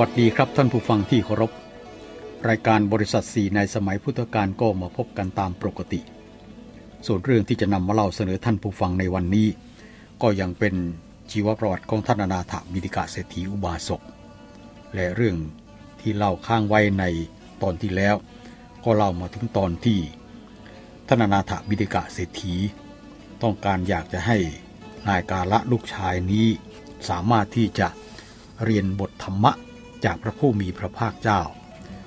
วัสดีครับท่านผู้ฟังที่เคารพ รายการบริษัทสีในสมัยพุทธกาลก็มาพบกันตามปกติ ส่วนเรื่องที่จะนำมาเล่าเสนอท่านผู้ฟังในวันนี้ ก็ยังเป็นชีวประวัติของท่านอนาถบิดิกาเศรษฐีอุบาสก และเรื่องที่เล่าข้างไว้ในตอนที่แล้ว ก็เล่ามาถึงตอนที่ท่านอนาถบิดิกาเศรษฐี ต้องการอยากจะให้นายกาละลูกชายนี้สามารถที่จะเรียนบทธรรมะ จากพระผู้มีพระภาคเจ้า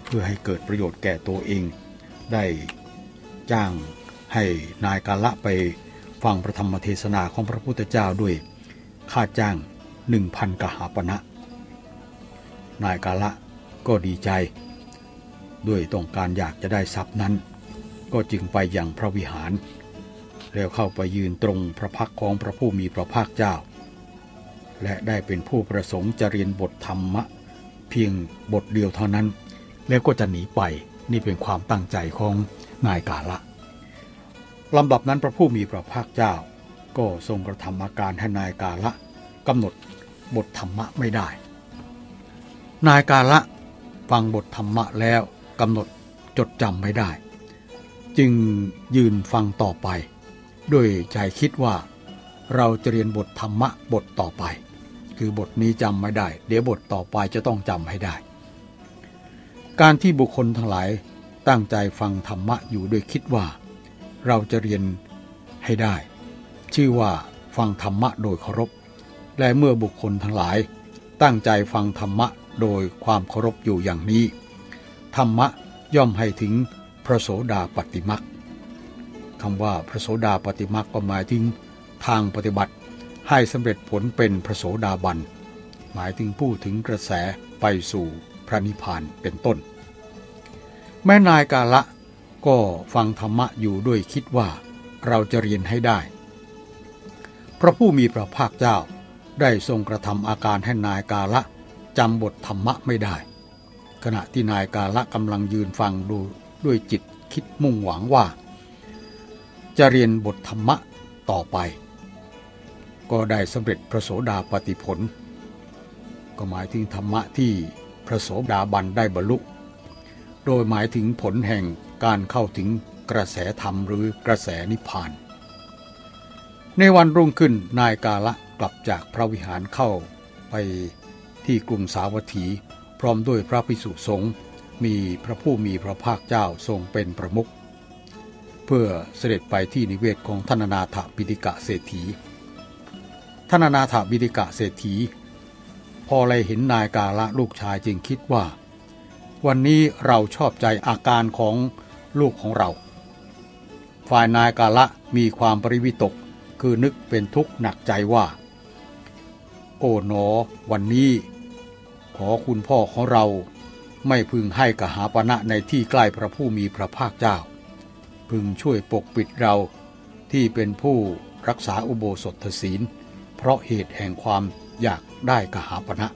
เพื่อให้เกิดประโยชน์แก่ตัวเอง ได้จ้างให้นายกาละไปฟังพระธรรมเทศนาของพระพุทธเจ้าด้วยค่าจ้างหนึ่งพันกหาปณะนายกาละก็ดีใจ ด้วยต้องการอยากจะได้ทรัพย์นั้น ก็จึงไปยังพระวิหาร แล้วเข้าไปยืนตรงพระพักของพระผู้มีพระภาคเจ้า และได้เป็นผู้ประสงค์จะเรียนบทธรรมะ เพียงบทเดียวเท่านั้น แล้วก็จะหนีไปนี่เป็นความตั้งใจของนายกาละลำดับนั้นพระผู้มีพระภาคเจ้า ก็ทรงกระทำอาการให้นายกาละกำหนดบทธรรมะไม่ได้ นายกาละฟังบทธรรมะแล้วกำหนดจดจำไม่ได้ จึงยืนฟังต่อไป ด้วยใจคิดว่าเราจะเรียนบทธรรมะบทต่อไป คือบทนี้จำไม่ได้ เดี๋ยวบทต่อไปจะต้องจำให้ได้ การที่บุคคลทั้งหลายตั้งใจฟังธรรมะอยู่ด้วยคิดว่า เราจะเรียนให้ได้ ชื่อว่าฟังธรรมะโดยเคารพ และเมื่อบุคคลทั้งหลาย ตั้งใจฟังธรรมะโดยความเคารพอยู่อย่างนี้ ธรรมะย่อมให้ถึงพระโสดาปฏิมักคำว่าพระโสดาปฏิมักก็หมายถึงทางปฏิบัติ ให้สำเร็จผลเป็นพระโสดาบัน หมายถึงผู้ถึงกระแสไปสู่พระนิพพานเป็นต้น แม่นายกาละก็ฟังธรรมะอยู่ด้วยคิดว่าเราจะเรียนให้ได้ พระผู้มีพระภาคเจ้าได้ทรงกระทำอาการให้นายกาละจำบทธรรมะไม่ได้ ขณะที่นายกาละกำลังยืนฟังดูด้วยจิตคิดมุ่งหวังว่า จะเรียนบทธรรมะต่อไป ก็ได้สำเร็จพระโสดาปฏิผล ก็หมายถึงธรรมะที่พระโสดาบันได้บรรลุ โดยหมายถึงผลแห่งการเข้าถึงกระแสธรรมหรือกระแสนิพพาน ในวันรุ่งขึ้นนายกาละกลับจากพระวิหารเข้าไปที่กรุงสาวัตถี พร้อมด้วยพระภิกษุสงฆ์มีพระผู้มีพระภาคเจ้าทรงเป็นประมุขเพื่อเสด็จไปที่นิเวศของธนนาถบิดิกะเศรษฐี ธนนาถบิดิกะเศรษฐี พอเลยเห็นนายกาละลูกชายจึงคิดว่า วันนี้เราชอบใจอาการของลูกของเรา ฝ่ายนายกาละมีความปริวิตกคือนึกเป็นทุกข์หนักใจว่า โอ๋หนอ วันนี้ ขอคุณพ่อของเราไม่พึงให้กหาปณะในที่ใกล้พระผู้มีพระภาคเจ้า พึงช่วยปกปิดเราที่เป็นผู้รักษาอุโบสถศีล เพราะเหตุแห่งความอยากได้กหาปณะ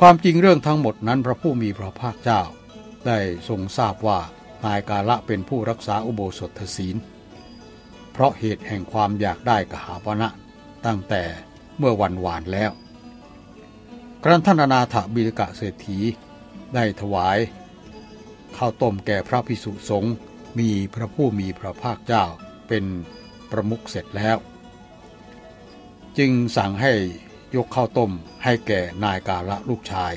ความจริงเรื่องทั้งหมดนั้นพระผู้มีพระภาคเจ้า ได้ทรงทราบว่านายกาละเป็นผู้รักษาอุโบสถศีล เพราะเหตุแห่งความอยากได้กหาปณะตั้งแต่เมื่อวันวานแล้ว ครั้นท่านนาถบิดกะเศรษฐีได้ถวายข้าวต้มแก่พระพิสุสงฆ์มีพระผู้มีพระภาคเจ้าเป็นประมุขเสร็จแล้ว จึงสั่งให้ยกข้าวต้มให้แก่นายกาละลูกชาย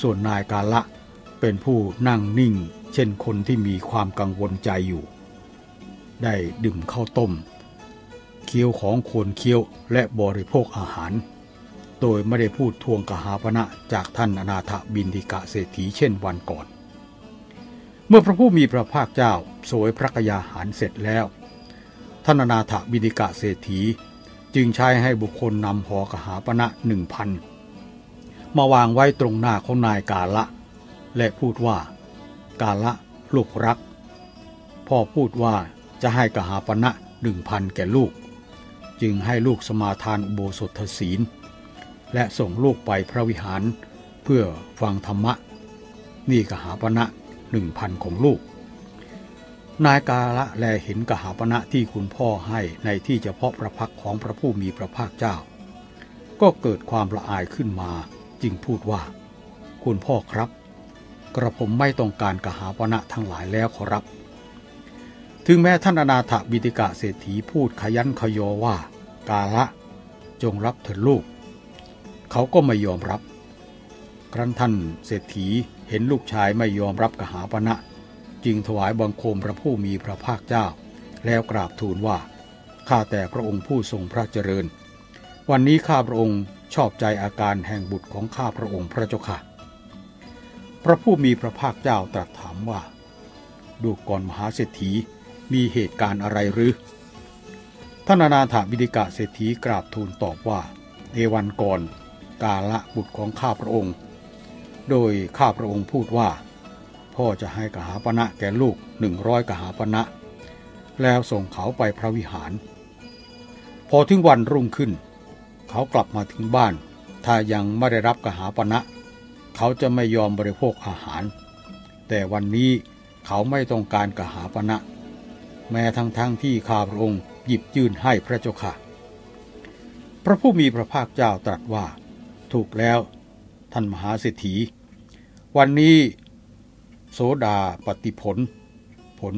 ส่วนนายกาละเป็นผู้นั่งนิ่ง เช่นคนที่มีความกังวลใจอยู่ ได้ดื่มข้าวต้ม เคี้ยวของควรเคี้ยวและบริโภคอาหาร โดยไม่ได้พูดทวงกหาปณะจากท่านอนาถบินดิกะเศรษฐีเช่นวันก่อน เมื่อพระผู้มีพระภาคเจ้าสวยพระกยาหารเสร็จแล้วท่านอนาถบินดิกะเศรษฐี จึงใช้ให้บุคคลนำหอกหาปณะหนึ่งพันมาวางไว้ตรงหน้าของนายกาละ และพูดว่า กาละลูกรัก พ่อพูดว่าจะให้กหาปณะหนึ่งพันแก่ลูก จึงให้ลูกสมาทานอุโบสถศีล และส่งลูกไปพระวิหารเพื่อฟังธรรมะ นี่กหาปณะหนึ่งพันของลูก นายกาละแลเห็นกหาปณะที่คุณพ่อให้ในที่เฉพาะพระพักของพระผู้มีพระภาคเจ้า ก็เกิดความละอายขึ้นมาจึงพูดว่า คุณพ่อครับ กระผมไม่ต้องการกหาปณะทั้งหลายแล้วขอรับ ถึงแม้ท่านอนาถบิติกะเศรษฐีพูดขยันขยอว่า กาละจงรับเถิดลูก เขาก็ไม่ยอมรับ ครั้นท่านเศรษฐีเห็นลูกชายไม่ยอมรับกหาปณะ จึงถวายบังคมพระผู้มีพระภาคเจ้า แล้วกราบทูลว่า ข้าแต่พระองค์ผู้ทรงพระเจริญ วันนี้ข้าพระองค์ชอบใจอาการแห่งบุตรของข้าพระองค์พระเจ้าค่ะ พระผู้มีพระภาคเจ้าตรัสถามว่า ดูก่อนมหาเศรษฐีมีเหตุการณ์อะไรหรือท่านอนาถบิดิกะเศรษฐีกราบทูลตอบว่าเอวันก่อนกาละบุตรของข้าพระองค์ โดยข้าพระองค์พูดว่า พ่อจะให้กหาปณะแก่ลูกหนึ่งร้อยกหาปณะ แล้วส่งเขาไปพระวิหาร พอถึงวันรุ่งขึ้น เขากลับมาถึงบ้าน ถ้ายังไม่ได้รับกหาปณะ เขาจะไม่ยอมบริโภคอาหาร แต่วันนี้เขาไม่ต้องการกหาปณะ แม้ทั้งๆทที่ข้าพระองค์หยิบยื่นให้พระเจ้าค่ะ พระผู้มีพระภาคเจ้าตรัสว่า ถูกแล้ว ท่านมหาเศรษฐีวันนี้ โสดาปฏิผล ผล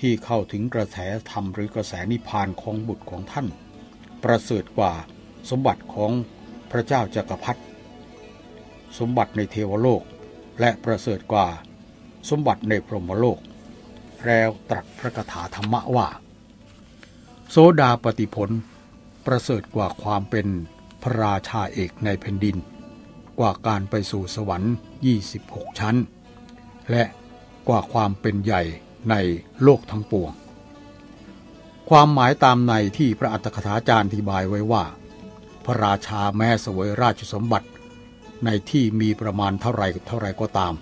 ที่เข้าถึงกระแสธรรมหรือกระแสนิพพานของบุตรของท่าน ประเสริฐกว่าสมบัติของพระเจ้าจากักรพรรดิสมบัติในเทวโลกและประเสริฐกว่าสมบัติในพรหมโลก แล้วตรัสพระคาถาธรรมะว่า โสดาปฏิผล ประเสริฐกว่าความเป็นพระราชาเอกในแผ่นดิน กว่าการไปสู่สวรรค์ 26 ชั้น และกว่าความเป็นใหญ่ในโลกทั้งปวง ความหมายตามในที่พระอัตถกถาจารย์อธิบายไว้ว่า พระราชาแม้สวยราชสมบัติ ในที่มีประมาณเท่าไรเท่าไรก็ตาม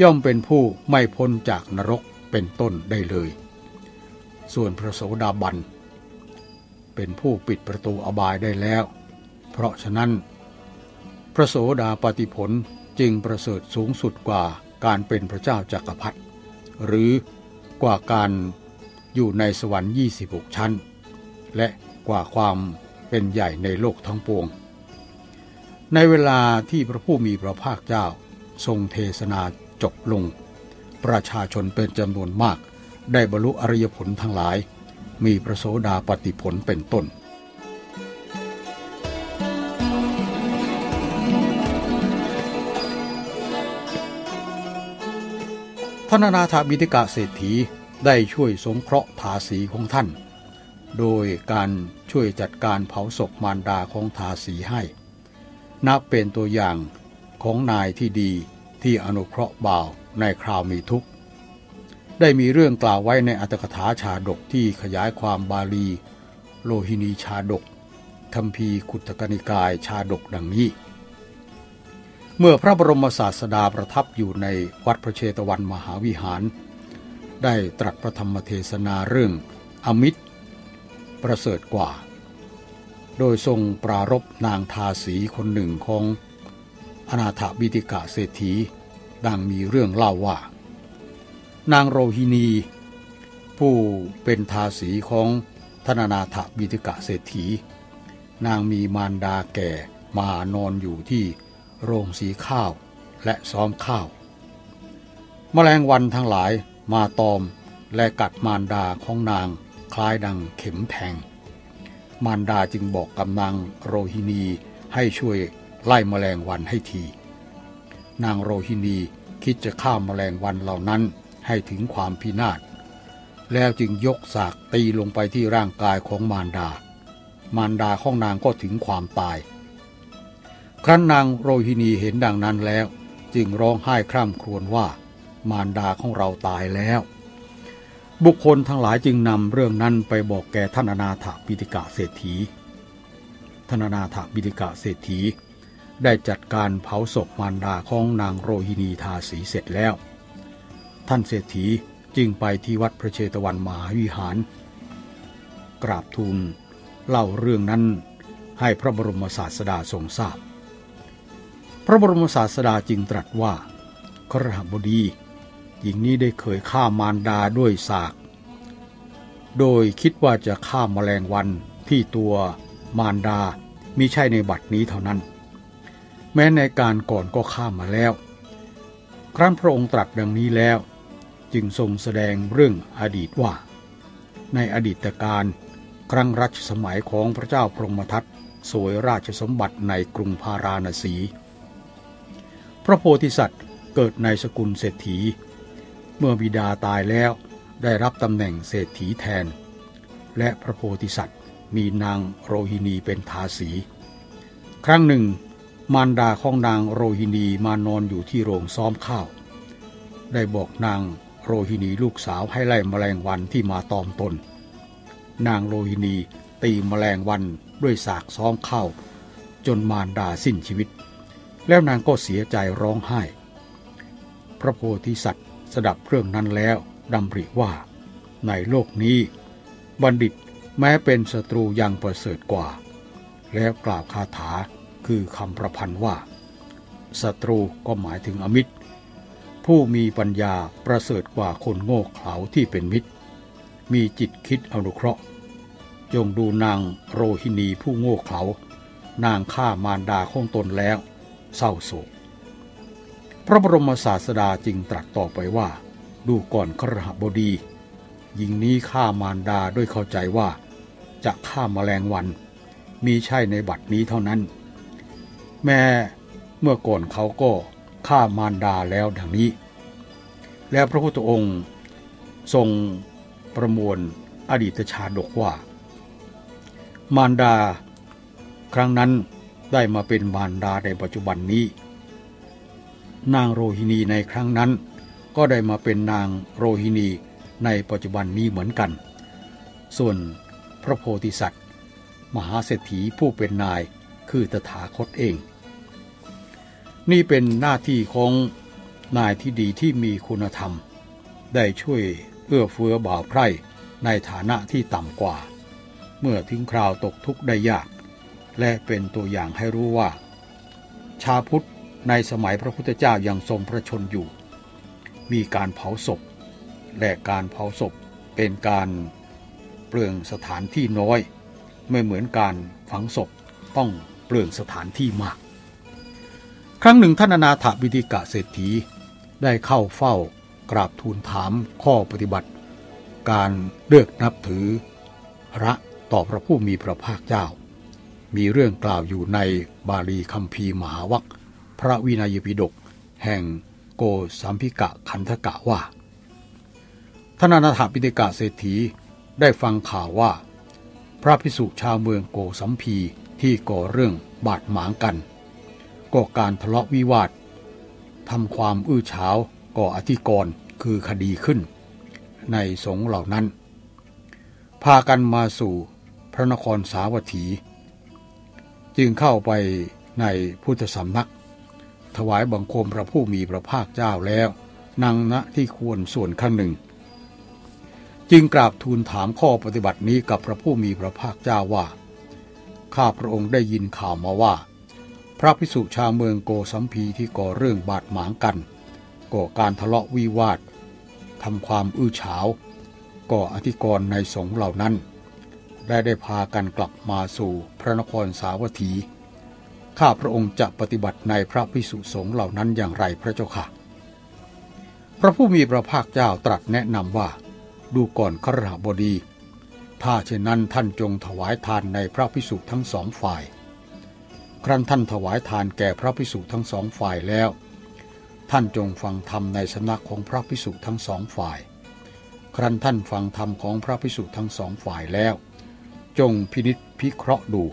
ย่อมเป็นผู้ไม่พ้นจากนรกเป็นต้นได้เลย ส่วนพระโสดาบัน เป็นผู้ปิดประตูอบายได้แล้ว เพราะฉะนั้น พระโสดาปฏิผลจึงประเสริฐสูงสุดกว่า การเป็นพระเจ้าจากักรพรรดิหรือกว่าการอยู่ในสวรรค์26 ชั้น และกว่าความเป็นใหญ่ในโลกทั้งปวง ในเวลาที่พระผู้มีพระภาคเจ้าทรงเทศนาจบลง ประชาชนเป็นจำนวนมาก ได้บรรลุอริยผลทั้งหลาย มีประโสดาปฏิผลเป็นต้น ท่านนาถบิติกะเศรษฐีได้ช่วยสงเคราะห์ทาสีของท่าน โดยการช่วยจัดการเผาศพมารดาของทาสีให้ นับเป็นตัวอย่างของนายที่ดีที่อนุเคราะห์บ่าวในคราวมีทุกข์ ได้มีเรื่องกล่าวไว้ในอัตถกถาชาดกที่ขยายความบาลี โลหินีชาดกคำพีขุตกนิกายชาดกดังนี้ เมื่อพระบรมศาสดาประทับอยู่ในวัดพระเชตวันมหาวิหาร ได้ตรัสพระธรรมเทศนาเรื่องอมิตร ประเสริฐกว่า โดยทรงปรารบนางทาสีคนหนึ่งของอนาถบิติกะเศรษฐี ดังมีเรื่องเล่าว่า นางโรฮินี ผู้เป็นทาสีของธนานาถบิติกะเศรษฐี นางมีมารดาแก่มานอนอยู่ที่ โรงสีข้าว และซ้อมข้าว แมลงวันทั้งหลายมาตอมและกัดมารดาของนางคล้ายดังเข็มแทง มารดาจึงบอกกำนางโรฮินีให้ช่วยไล่มแมลงวันให้ที นางโรฮินีคิดจะฆ่ามาแมลงวันเหล่านั้นให้ถึงความพินาศ แล้วจึงยกสากตีลงไปที่ร่างกายของมารดา มารดาของนางก็ถึงความตาย ครั้นนางโรฮินีเห็นดังนั้นแล้ว จึงร้องไห้คร่ำครวญว่า มารดาของเราตายแล้ว บุคคลทั้งหลายจึงนำเรื่องนั้นไปบอกแก่ท่านอนาถบิติกะเศรษฐีท่านอนาถบิติกะเศรษฐี ได้จัดการเผาศพมารดาของนางโรฮินีทาสีเสร็จแล้ว ท่านเศรษฐีจึงไปที่วัดพระเชตวันมหาวิหาร กราบทูลเล่าเรื่องนั้นให้พระบรมศาสดาทรงทราบพ ระบรมศาสดาจึงตรัสว่าครหบดีหญิงนี้ได้เคยฆ่ามารดาด้วยสาก โดยคิดว่าจะฆ่ามาแมลงวันที่ตัวมารดามิใช่ในบัดนี้เท่านั้น แม้ในการก่อนก็ข้ามมาแล้ว ครั้นพระองค์ตรัสดังนี้แล้ว จึงทรงแสดงเรื่องอดีตว่า ในอดีตการครั้งรัชสมัยของพระเจ้าพรหมทัตสวยราชสมบัติในกรุงพาราณสี พระโพธิสัตว์เกิดในสกุลเศรษฐี เมื่อบิดาตายแล้วได้รับตำแหน่งเศรษฐีแทน และพระโพธิสัตว์มีนางโรฮินีเป็นทาสี ครั้งหนึ่ง มารดาของนางโรฮินีมานอนอยู่ที่โรงซ้อมข้าว ได้บอกนางโรฮินีลูกสาวให้ไล่แมลงวันที่มาตอมตน นางโรฮินีตีแมลงวันด้วยสากซ้อมข้าวจนมารดาสิ้นชีวิต แล้วนางก็เสียใจร้องไห้ พระโพธิสัตว์สดับเรื่องนั้นแล้วดำริว่า ในโลกนี้ บัณฑิตแม้เป็นศัตรูยังประเสริฐกว่า แล้วกล่าวคาถาคือคำประพันธ์ว่าศัตรูก็หมายถึงอมิตร ผู้มีปัญญาประเสริฐกว่าคนโง่เขลาที่เป็นมิตร มีจิตคิดอนุเคราะห์ จงดูนางโรฮินีผู้โง่เขลานางฆ่ามารดาของตนแล้ว เศร้าโศก พระบรมศาสดาจึงตรัสต่อไปว่า ดูก่อนครหบดี หญิงนี้ฆ่ามารดาด้วยเข้าใจว่า จะฆ่ามาแมลงวัน มีใช่ในบัดนี้เท่านั้น แม่เมื่อก่อนเขาก็ฆ่ามารดาแล้วดังนี้ แล้วพระพุทธองค์ทรงประมวลอดีตชาดกว่า มารดา ครั้งนั้น ได้มาเป็นมารดาในปัจจุบันนี้ นางโรฮินีในครั้งนั้น ก็ได้มาเป็นนางโรฮินีในปัจจุบันนี้เหมือนกัน ส่วนพระโพธิสัตว์ มหาเศรษฐีผู้เป็นนายคือตถาคตเอง นี่เป็นหน้าที่ของนายที่ดีที่มีคุณธรรม ได้ช่วยเอื้อเฟื้อบ่าวไพร่ในฐานะที่ต่ำกว่า เมื่อถึงคราวตกทุกข์ได้ยาก และเป็นตัวอย่างให้รู้ว่า ชาพุทธในสมัยพระพุทธเจ้ายังทรงพระชนอยู่ มีการเผาศพ และการเผาศพเป็นการเปลืองสถานที่น้อย ไม่เหมือนการฝังศพต้องเปลืองสถานที่มาก ครั้งหนึ่งท่านนาถบิดิกะเศรษฐีได้เข้าเฝ้ากราบทูลถามข้อปฏิบัติ การเลือกนับถือพระต่อพระผู้มีพระภาคเจ้า มีเรื่องกล่าวอยู่ในบาลีคัมภีร์มหาวัคพระวินัยปิฎกแห่งโกสัมพิกะคันธกะว่าท่านอนาถบิดิกเศรษฐีได้ฟังข่าวว่า พระพิสุชาวเมืองโกสัมพีที่ก่อเรื่องบาดหมางกันก่อการทะเลาะวิวาททำความอื้อฉาวก่ออธิกรณ์คือคดีขึ้น ในสงเหล่านั้น พากันมาสู่พระนครสาวัตถี จึงเข้าไปในพุทธสำนัก ถวายบังคมพระผู้มีพระภาคเจ้าแล้วนั่งณที่ควรส่วนข้างหนึ่ง จึงกราบทูลถามข้อปฏิบัตินี้กับพระผู้มีพระภาคเจ้าว่า ข้าพระองค์ได้ยินข่าวมาว่า พระพิสุชาวเมืองโกสัมพีที่ก่อเรื่องบาดหมางกัน ก่อการทะเลาะวิวาททำความอื้อฉาว ก่ออธิกรณ์ในสงฆ์เหล่านั้น ได้ได้พากันกลับมาสู่พระนครสาวัตถี ข้าพระองค์จะปฏิบัติในพระพิสุสงฆ์เหล่านั้นอย่างไรพระเจ้าค่ะ พระผู้มีพระภาคเจ้าตรัสแนะนำว่า ดูก่อนครหบดี ถ้าเช่นนั้นท่านจงถวายทานในพระพิสุทั้งสองฝ่าย ครั้นท่านถวายทานแก่พระพิสุทั้งสองฝ่ายแล้ว ท่านจงฟังธรรมในสำนักของพระพิสุทั้งสองฝ่าย ครั้นท่านฟังธรรมของพระพิสุทั้งสองฝ่ายแล้ว จงพินิษพิเคราะห์ดู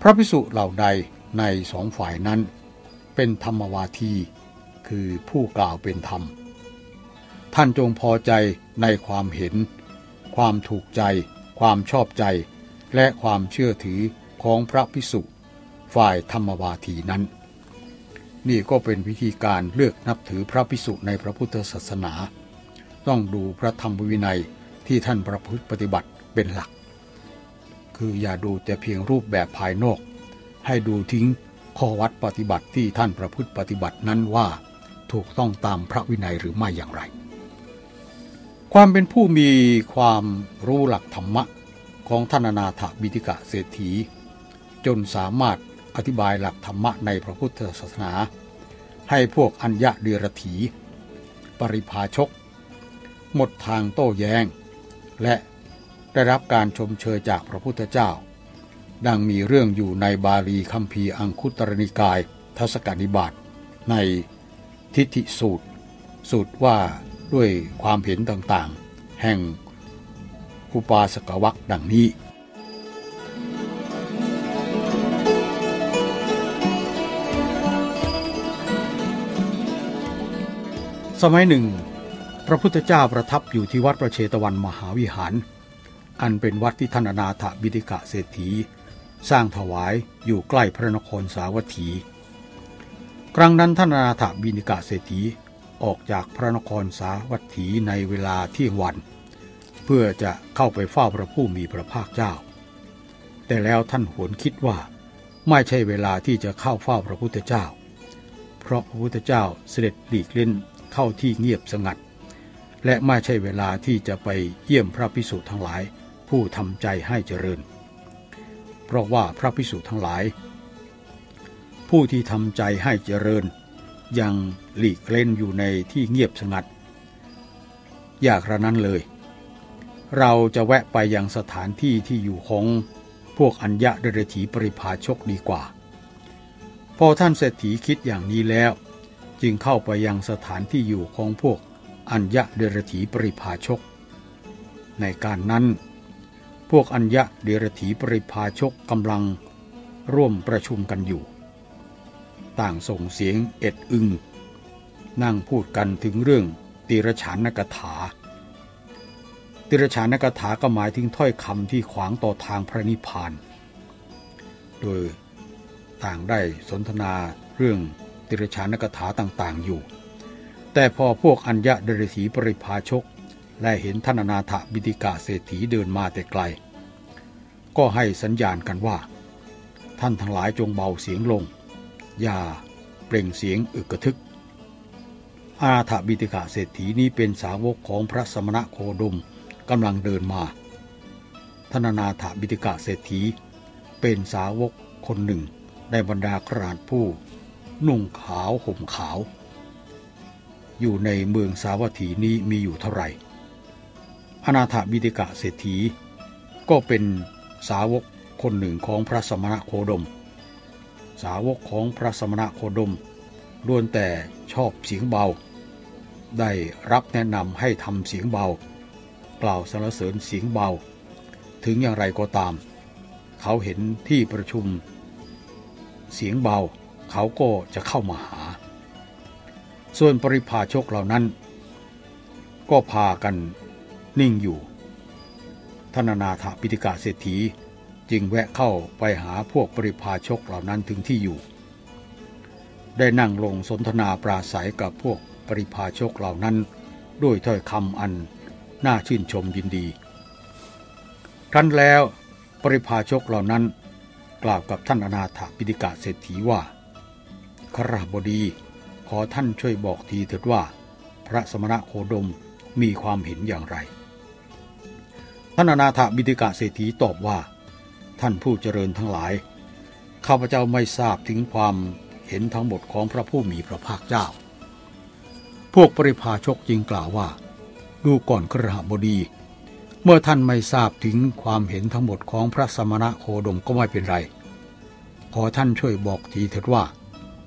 พระพิสุเหล่าใดในสองฝ่ายนั้น เป็นธรรมวาที คือผู้กล่าวเป็นธรรม ท่านจงพอใจในความเห็น ความถูกใจ ความชอบใจ และความเชื่อถือของพระพิสุฝ่ายธรรมวาทีนั้น นี่ก็เป็นวิธีการเลือกนับถือพระพิสุในพระพุทธศาสนา ต้องดูพระธรรมวินัยที่ท่านประพฤติปฏิบัติเป็นหลัก คืออย่าดูแต่เพียงรูปแบบภายนอก ให้ดูทิ้งข้อวัดปฏิบัติที่ท่านประพฤติปฏิบัตินั้นว่า ถูกต้องตามพระวินัยหรือไม่อย่างไร ความเป็นผู้มีความรู้หลักธรรมะของท่านอนาถบิติกะเศรษฐี จนสามารถอธิบายหลักธรรมะในพระพุทธศาสนา ให้พวกอัญญะเดียรถี ปริพาชก หมดทางโต้แยง้ง และ ได้รับการชมเชยจากพระพุทธเจ้า ดังมีเรื่องอยู่ในบาลีคัมภีร์อังคุตรนิกายทศกนิบาตในทิฏฐิสูตร สูตรว่าด้วยความเห็นต่างๆ แห่งอุปาสกวักดังนี้สมัยหนึ่ง พระพุทธเจ้าประทับอยู่ที่วัดประเชตวันมหาวิหาร อันเป็นวัดที่ท่านนาถบิดิกะเศรษฐี สร้างถวายอยู่ใกล้พระนครสาวัตถี ครั้งนั้นท่านนาถบิดิกะเศรษฐีออกจากพระนครสาวัตถีในเวลาเที่ยงวัน เพื่อจะเข้าไปเฝ้าพระผู้มีพระภาคเจ้า แต่แล้วท่านหวนคิดว่า ไม่ใช่เวลาที่จะเข้าเฝ้าพระพุทธเจ้า เพราะพระพุทธเจ้าเสด็จหลีกเล่นเข้าที่เงียบสงัด และไม่ใช่เวลาที่จะไปเยี่ยมพระพิสุทั้งหลาย ผู้ทำใจให้เจริญ เพราะว่าพระพิสุทั้งหลาย ผู้ที่ทำใจให้เจริญ ยังหลีกเล่นอยู่ในที่เงียบสงัด อยากระนั้นเลย เราจะแวะไปยังสถานที่ที่อยู่ของพวกอัญญะเดรถีปริพาชกดีกว่า พอท่านเศรษฐีคิดอย่างนี้แล้ว จึงเข้าไปยังสถานที่อยู่ของพวกอัญญะเดรถีปริพาชก ในการนั้น พวกอัญญะเดรถีปริพาชกกำลังร่วมประชุมกันอยู่ ต่างส่งเสียงเอ็ดอึง นั่งพูดกันถึงเรื่องติรฉานกถา ติรฉานกถาก็หมายถึงถ้อยคำที่ขวางต่อทางพระนิพพาน โดยต่างได้สนทนาเรื่องติรชานกถาต่างๆอยู่ แต่พอพวกอัญญะเดรถีปริพาชก และเห็นท่านนาถบิติกาเศรษฐีเดินมาแต่ไกล ก็ให้สัญญาณกันว่า ท่านทั้งหลายจงเบาเสียงลง อย่าเปล่งเสียงอึกกระทึก อาถบิติกาเศรษฐีนี้เป็นสาวกของพระสมณะโคดมกำลังเดินมาท่านนาถบิติกาเศรษฐี เป็นสาวกคนหนึ่งในบรรดาคราชผู้ นุ่งขาวห่มขาว อยู่ในเมืองสาวัตถีนี้มีอยู่เท่าไหร่ อนาถบิดิกะเศรษฐี ก็เป็นสาวกคนหนึ่งของพระสมณะโคดม สาวกของพระสมณะโคดมล้วนแต่ชอบเสียงเบา ได้รับแนะนำให้ทำเสียงเบา กล่าวสรรเสริญเสียงเบา ถึงอย่างไรก็ตาม เขาเห็นที่ประชุม เสียงเบาเขาก็จะเข้ามาหา ส่วนปริพาชกเหล่านั้น ก็พากัน นิ่งอยู่ทนานาถปิติกาเศรษฐีจึงแวะเข้าไปหาพวกปริพาชกเหล่านั้นถึงที่อยู่ ได้นั่งลงสนทนาปราศัยกับพวกปริพาชกเหล่านั้น ด้วยถ้อยคำอันน่าชื่นชมยินดี ครั้นแล้วปริพาชกเหล่านั้น กล่าวกับท่านอนาถปิติกาเศรษฐีว่าขราบดี ขอท่านช่วยบอกทีเถิดว่า พระสมณะโคดมมีความเห็นอย่างไร ท่านอนาถบิดิกาเศรษฐีตอบว่า ท่านผู้เจริญทั้งหลาย ข้าพเจ้าไม่ทราบถึงความเห็นทั้งหมดของพระผู้มีพระภาคเจ้า พวกปริพาชกจึงกล่าวว่า ดูก่อนครหบดี เมื่อท่านไม่ทราบถึงความเห็นทั้งหมดของพระสมณะโคดมก็ไม่เป็นไร ขอท่านช่วยบอกทีเถิดว่า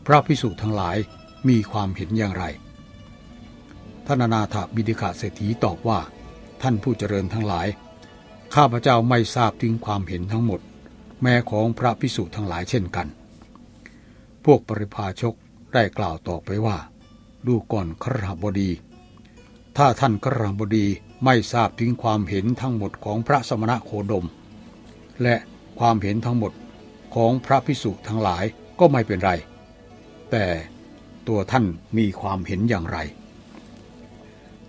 พระพิสุทั้งหลายมีความเห็นอย่างไรท่านนาถบิดิกาเศรษฐีตอบว่า ท่านผู้เจริญทั้งหลาย ข้าพเจ้าไม่ทราบถึงความเห็นทั้งหมด แม้ของพระพิสุทั้งหลายเช่นกัน พวกปริพาชกได้กล่าวต่อไปว่า ดูก่อนครหบดี ถ้าท่านครหบดีไม่ทราบถึงความเห็นทั้งหมดของพระสมณะโคดม และความเห็นทั้งหมดของพระพิสุทั้งหลายก็ไม่เป็นไร แต่ตัวท่านมีความเห็นอย่างไร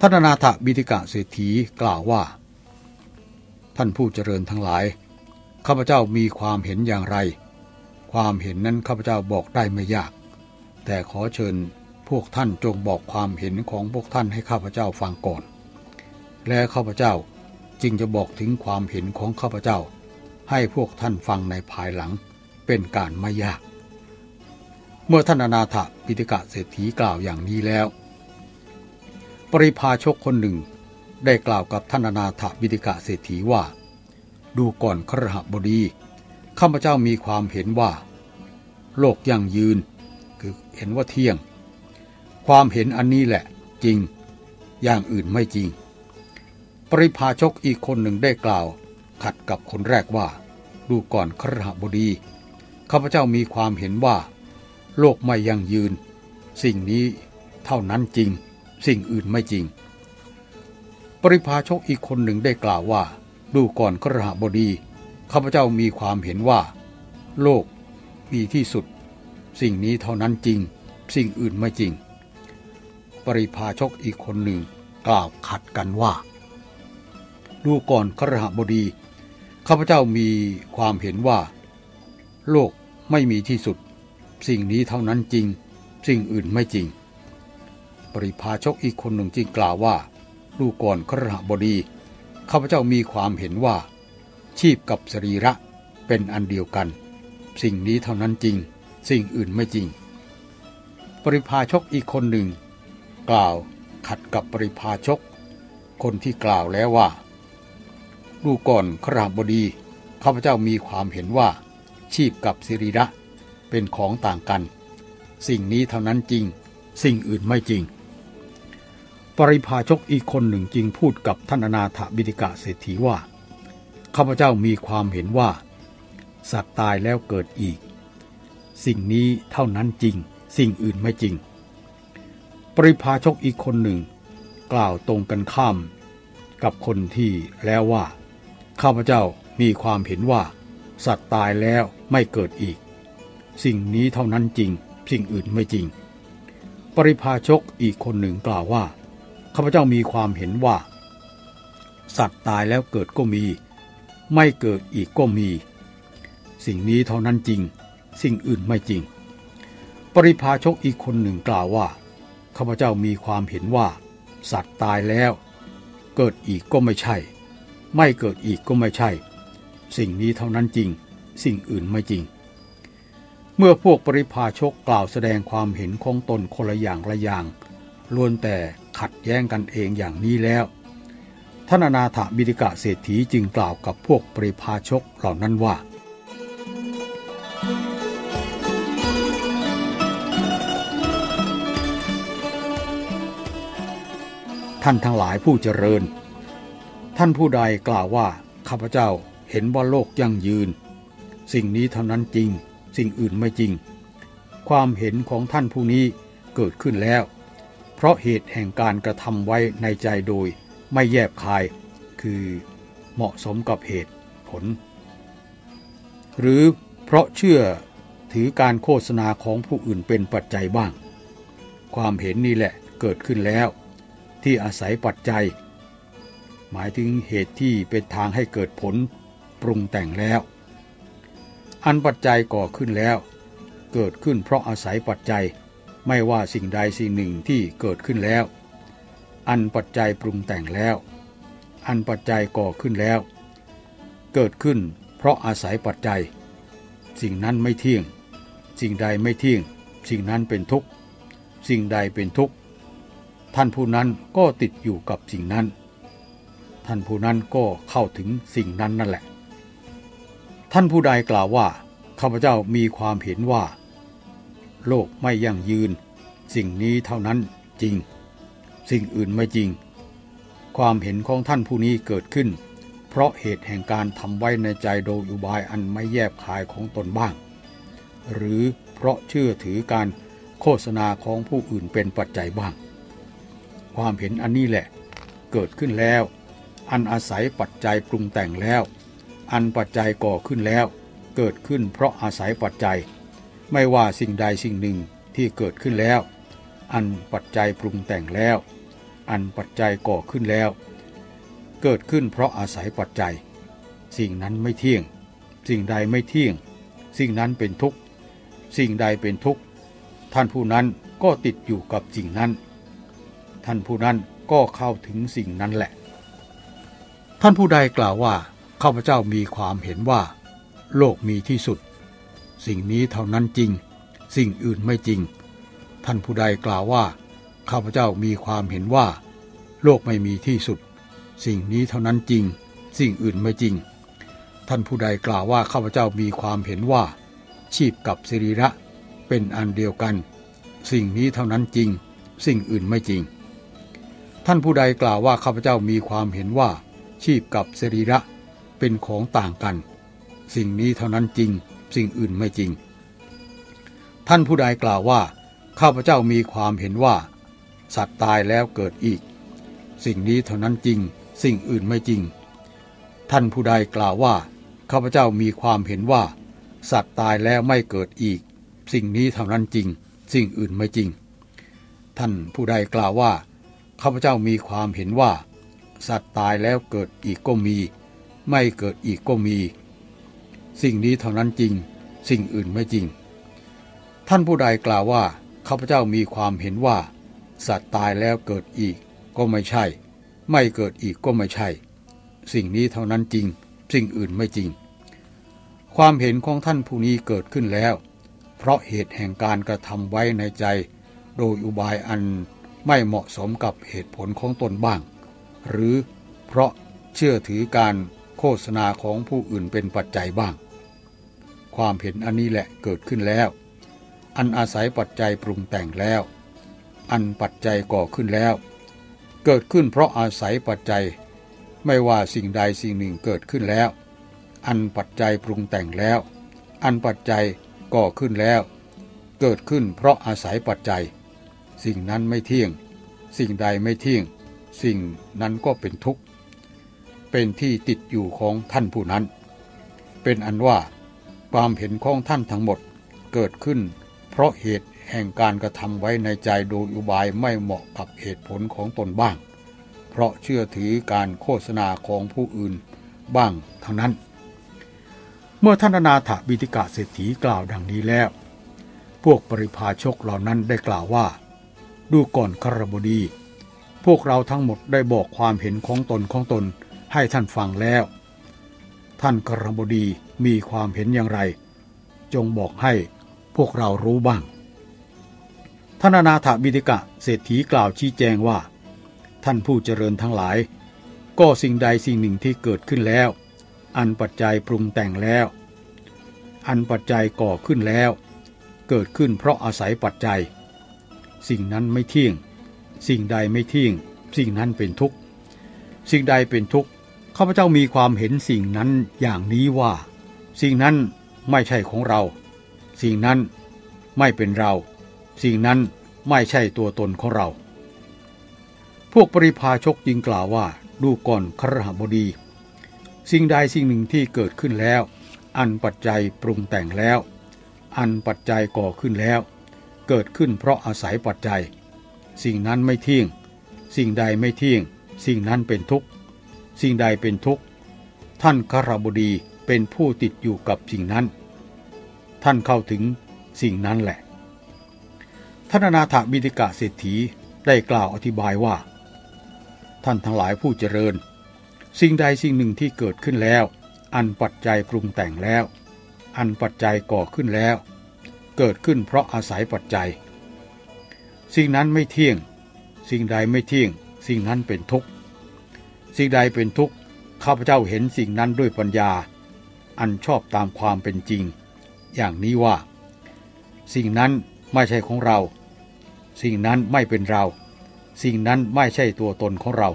ท่านนาถบิติกะเศรษฐีกล่าวว่า ท่านผู้เจริญทั้งหลาย ข้าพเจ้ามีความเห็นอย่างไร ความเห็นนั้นข้าพเจ้าบอกได้ไม่ยาก แต่ขอเชิญพวกท่านจงบอกความเห็นของพวกท่านให้ข้าพเจ้าฟังก่อน และข้าพเจ้าจึงจะบอกถึงความเห็นของข้าพเจ้า ให้พวกท่านฟังในภายหลังเป็นการไม่ยาก เมื่อท่านอนาถปิฎกะเศรษฐีกล่าวอย่างนี้แล้ว ปริพาชกคนหนึ่ง ได้กล่าวกับท่านนาถปิฎกะเศรษฐีว่า ดูก่อนครหบดีข้าพเจ้ามีความเห็นว่า โลกยั่งยืน คือเห็นว่าเที่ยง ความเห็นอันนี้แหละจริง อย่างอื่นไม่จริง ปริพาชกอีกคนหนึ่งได้กล่าว ขัดกับคนแรกว่า ดูก่อนครหบดีข้าพเจ้ามีความเห็นว่า โลกไม่ยั่งยืน สิ่งนี้เท่านั้นจริง สิ่งอื่นไม่จริง ปริพาชกอีกคนหนึ่งได้กล่าวว่า ดูก่อนครหบดี ข้าพเจ้ามีความเห็นว่า โลกมีที่สุด สิ่งนี้เท่านั้นจริง สิ่งอื่นไม่จริง ปริพาชกอีกคนหนึ่งกล่าวขัดกันว่า ดูก่อนครหบดี ข้าพเจ้ามีความเห็นว่า โลกไม่มีที่สุด สิ่งนี้เท่านั้นจริง สิ่งอื่นไม่จริง ปริพาชกอีกคนหนึ่งจึงกล่าวว่า ดูก่อนครหบดี ข้าพเจ้ามีความเห็นว่า ชีพกับสรีระเป็นอันเดียวกัน สิ่งนี้เท่านั้นจริง สิ่งอื่นไม่จริง ปริพาชกอีกคนหนึ่ง กล่าวขัดกับปริพาชก คนที่กล่าวแล้วว่า ดูก่อนคราบดี ข้าพเจ้ามีความเห็นว่า ชีพกับสรีระเป็นของต่างกัน สิ่งนี้เท่านั้นจริง สิ่งอื่นไม่จริง ปริพาชกอีกคนหนึ่งจึงพูดกับท่านอนาถบิดิกะเศรษฐีว่าข้าพเจ้ามีความเห็นว่า สัตว์ตายแล้วเกิดอีก สิ่งนี้เท่านั้นจริง สิ่งอื่นไม่จริง ปริพาชกอีกคนหนึ่ง กล่าวตรงกันข้าม กับคนที่แล้วว่า ข้าพเจ้ามีความเห็นว่า สัตว์ตายแล้วไม่เกิดอีก สิ่งนี้เท่านั้นจริง สิ่งอื่นไม่จริง ปริพาชกอีกคนหนึ่งกล่าวว่า ข้าพเจ้ามีความเห็นว่า สัตว์ตายแล้วเกิดก็มี ไม่เกิดอีกก็มี สิ่งนี้เท่านั้นจริง สิ่งอื่นไม่จริง ปริพาชกอีกคนหนึ่งกล่าวว่าข้าพเจ้ามีความเห็นว่า สัตว์ตายแล้ว เกิดอีกก็ไม่ใช่ ไม่เกิดอีกก็ไม่ใช่ สิ่งนี้เท่านั้นจริง สิ่งอื่นไม่จริง เมื่อพวกปริพาชกกล่าวแสดงความเห็นของตนคนละอย่างละอย่างล้วนแต่ ขัดแย้งกันเองอย่างนี้แล้วท่านนาถบิดิกะเศรษฐีจึงกล่าวกับพวกปริพาชกเหล่านั้นว่า ท่านทั้งหลายผู้เจริญ ท่านผู้ใดกล่าวว่าข้าพเจ้าเห็นว่าโลกยั่งยืน สิ่งนี้เท่านั้นจริง สิ่งอื่นไม่จริง ความเห็นของท่านผู้นี้เกิดขึ้นแล้ว ราะเหตุแห่งการกระทำไว้ในใจโดยไม่แยบคาย คือเหมาะสมกับเหตุผล หรือเพราะเชื่อถือการโฆษณาของผู้อื่นเป็นปัจจัยบ้าง ความเห็นนี่แหละเกิดขึ้นแล้ว ที่อาศัยปัจจัย หมายถึงเหตุที่เป็นทางให้เกิดผลปรุงแต่งแล้ว อันปัจจัยก่อขึ้นแล้ว เกิดขึ้นเพราะอาศัยปัจจัย ไม่ว่าสิ่งใดสิ่งหนึ่งที่เกิดขึ้นแล้ว อันปัจจัยปรุงแต่งแล้ว อันปัจจัยก่อขึ้นแล้ว เกิดขึ้นเพราะอาศัยปัจจัย สิ่งนั้นไม่เที่ยง สิ่งใดไม่เที่ยง สิ่งนั้นเป็นทุกข์ สิ่งใดเป็นทุกข์ ท่านผู้นั้นก็ติดอยู่กับสิ่งนั้น ท่านผู้นั้นก็เข้าถึงสิ่งนั้นนั่นแหละ ท่านผู้ใดกล่าวว่าข้าพเจ้ามีความเห็นว่า โลกไม่ยั่งยืน สิ่งนี้เท่านั้นจริง สิ่งอื่นไม่จริง ความเห็นของท่านผู้นี้เกิดขึ้น เพราะเหตุแห่งการทำไว้ในใจโดยอุบายอันไม่แยบคายของตนบ้าง หรือเพราะเชื่อถือการโฆษณาของผู้อื่นเป็นปัจจัยบ้าง ความเห็นอันนี้แหละ เกิดขึ้นแล้ว อันอาศัยปัจจัยปรุงแต่งแล้ว อันปัจจัยก่อขึ้นแล้ว เกิดขึ้นเพราะอาศัยปัจจัย ไม่ว่าสิ่งใดสิ่งหนึ่งที่เกิดขึ้นแล้ว อันปัจจัยปรุงแต่งแล้ว อันปัจจัยก่อขึ้นแล้ว เกิดขึ้นเพราะอาศัยปัจจัย สิ่งนั้นไม่เที่ยง สิ่งใดไม่เที่ยง สิ่งนั้นเป็นทุกข์ สิ่งใดเป็นทุกข์ ท่านผู้นั้นก็ติดอยู่กับสิ่งนั้น ท่านผู้นั้นก็เข้าถึงสิ่งนั้นแหละ ท่านผู้ใดกล่าวว่าข้าพเจ้ามีความเห็นว่า โลกมีที่สุด สิ่งนี้เท่านั้นจริง สิ่งอื่นไม่จริง ท่านผู้ใดกล่าวว่า ข้าพเจ้ามีความเห็นว่า โลกไม่มีที่สุด สิ่งนี้เท่านั้นจริง สิ่งอื่นไม่จริง ท่านผู้ใดกล่าวว่าข้าพเจ้ามีความเห็นว่า ชีพกับสิริระเป็นอันเดียวกัน สิ่งนี้เท่านั้นจริง สิ่งอื่นไม่จริง ท่านผู้ใดกล่าวว่าข้าพเจ้ามีความเห็นว่า ชีพกับสิริระเป็นของต่างกัน สิ่งนี้เท่านั้นจริง สิ่งอื่นไม่จริง ท่านผู้ใดกล่าวว่า ข้าพเจ้ามีความเห็นว่า สัตว์ตายแล้วเกิดอีก สิ่งนี้เท่านั้นจริง สิ่งอื่นไม่จริง ท่านผู้ใดกล่าวว่า ข้าพเจ้ามีความเห็นว่า สัตว์ตายแล้วไม่เกิดอีก สิ่งนี้เท่านั้นจริง สิ่งอื่นไม่จริง ท่านผู้ใดกล่าวว่าข้าพเจ้ามีความเห็นว่า สัตว์ตายแล้วเกิดอีกก็มี ไม่เกิดอีกก็มี สิ่งนี้เท่านั้นจริง สิ่งอื่นไม่จริง ท่านผู้ใดกล่าวว่าข้าพเจ้ามีความเห็นว่า สัตว์ตายแล้วเกิดอีกก็ไม่ใช่ ไม่เกิดอีกก็ไม่ใช่ สิ่งนี้เท่านั้นจริง สิ่งอื่นไม่จริง ความเห็นของท่านผู้นี้เกิดขึ้นแล้ว เพราะเหตุแห่งการกระทำไว้ในใจ โดยอุบายอันไม่เหมาะสมกับเหตุผลของตนบ้าง หรือเพราะเชื่อถือการ โฆษณาของผู้อื่นเป็นปัจจัยบ้าง ความเห็นอันนี้แหละเกิดขึ้นแล้ว อันอาศัยปัจจัยปรุงแต่งแล้ว อันปัจจัยก่อขึ้นแล้ว เกิดขึ้นเพราะอาศัยปัจจัย ไม่ว่าสิ่งใดสิ่งหนึ่งเกิดขึ้นแล้ว อันปัจจัยปรุงแต่งแล้ว อันปัจจัยก่อขึ้นแล้ว เกิดขึ้นเพราะอาศัยปัจจัย สิ่งนั้นไม่เที่ยง สิ่งใดไม่เที่ยง สิ่งนั้นก็เป็นทุกข์ เป็นที่ติดอยู่ของท่านผู้นั้น เป็นอันว่าความเห็นของท่านทั้งหมดเกิดขึ้น เพราะเหตุแห่งการกระทำไว้ในใจโดยอุบายไม่เหมาะกับเหตุผลของตนบ้าง เพราะเชื่อถือการโฆษณาของผู้อื่นบ้างทั้งนั้น เมื่อท่านนาถบิติกะเศรษฐีกล่าวดังนี้แล้ว พวกปริพาชกเหล่านั้นได้กล่าวว่า ดูก่อนคารบดี พวกเราทั้งหมดได้บอกความเห็นของตนของตน ให้ท่านฟังแล้ว ท่านคารบดีมีความเห็นอย่างไร จงบอกให้พวกเรารู้บ้างท่านอนาถบิดิกะเศรษฐีกล่าวชี้แจงว่า ท่านผู้เจริญทั้งหลาย ก็สิ่งใดสิ่งหนึ่งที่เกิดขึ้นแล้ว อันปัจจัยปรุงแต่งแล้ว อันปัจจัยก่อขึ้นแล้ว เกิดขึ้นเพราะอาศัยปัจจัย สิ่งนั้นไม่เที่ยง สิ่งใดไม่เที่ยง สิ่งนั้นเป็นทุกข์ สิ่งใดเป็นทุกข์ ข้าพเจ้ามีความเห็นสิ่งนั้นอย่างนี้ว่า สิ่งนั้นไม่ใช่ของเรา สิ่งนั้นไม่เป็นเรา สิ่งนั้นไม่ใช่ตัวตนของเรา พวกปริพาชกจึงกล่าวว่าดูก่อนครหบดี สิ่งใดสิ่งหนึ่งที่เกิดขึ้นแล้ว อันปัจจัยปรุงแต่งแล้ว อันปัจจัยก่อขึ้นแล้ว เกิดขึ้นเพราะอาศัยปัจจัย สิ่งนั้นไม่เที่ยง สิ่งใดไม่เที่ยง สิ่งนั้นเป็นทุกข์ สิ่งใดเป็นทุกข์ ท่านครบดีเป็นผู้ติดอยู่กับสิ่งนั้น ท่านเข้าถึงสิ่งนั้นแหละท่านนาถบิดิกะเศรษฐีได้กล่าวอธิบายว่า ท่านทั้งหลายผู้เจริญ สิ่งใดสิ่งหนึ่งที่เกิดขึ้นแล้ว อันปัจจัยปรุงแต่งแล้ว อันปัจจัยก่อขึ้นแล้ว เกิดขึ้นเพราะอาศัยปัจจัย สิ่งนั้นไม่เที่ยง สิ่งใดไม่เที่ยง สิ่งนั้นเป็นทุกข์ สิ่งใดเป็นทุกข์ข้าพเจ้าเห็นสิ่งนั้นด้วยปัญญา อันชอบตามความเป็นจริง อย่างนี้ว่า สิ่งนั้นไม่ใช่ของเรา สิ่งนั้นไม่เป็นเรา สิ่งนั้นไม่ใช่ตัวตนของเรา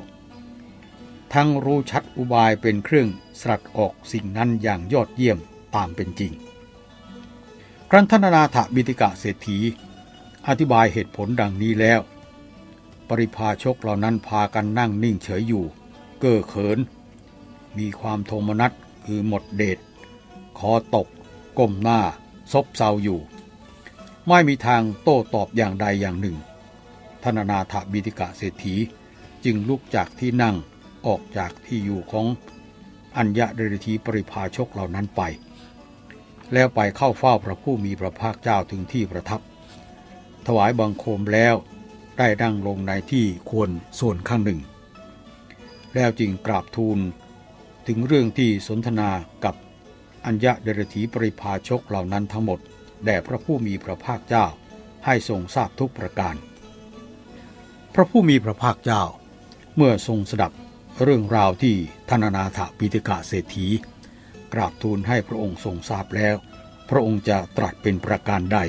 ทั้งรู้ชัดอุบายเป็นเครื่องสลัดออกสิ่งนั้นอย่างยอดเยี่ยมตามเป็นจริง ครั้นธนนาถบิติกะเศรษฐี อธิบายเหตุผลดังนี้แล้ว ปริพาชกเหล่านั้นพากันนั่งนิ่งเฉยอยู่ เก้อเขิน มีความโทมนัสคือหมดเดชคอตก ก้มหน้า ซบเซาอยู่ ไม่มีทางโต้ตอบอย่างใดอย่างหนึ่งธนนาถบิติกะเศรษฐีจึงลุกจากที่นั่งออกจากที่อยู่ของอัญญเดรธีปริพาชกเหล่านั้นไป แล้วไปเข้าเฝ้าพระผู้มีพระภาคเจ้าถึงที่ประทับ ถวายบังคมแล้วได้ดั้งลงในที่ควรส่วนข้างหนึ่ง แล้วจึงกราบทูล ถึงเรื่องที่สนทนากับอัญญะเดรถีปริพาชกเหล่านั้นทั้งหมดแด่พระผู้มีพระภาคเจ้าให้ทรงทราบทุกประการ พระผู้มีพระภาคเจ้า เมื่อทรงสดับเรื่องราวที่ธนนาถปิติกาเศรษฐี กราบทูลให้พระองค์ทรงทราบแล้ว พระองค์จะตรัสเป็นประการใด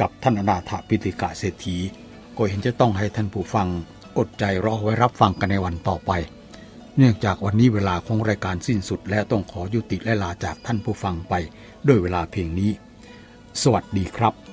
กับท่านนาถปิติกาเศรษฐีก็เห็นจะต้องให้ท่านผู้ฟังอดใจรอไว้รับฟังกันในวันต่อไป เนื่องจากวันนี้เวลาของรายการสิ้นสุด และต้องขอยุติและลาจากท่านผู้ฟังไปด้วยเวลาเพียงนี้ สวัสดีครับ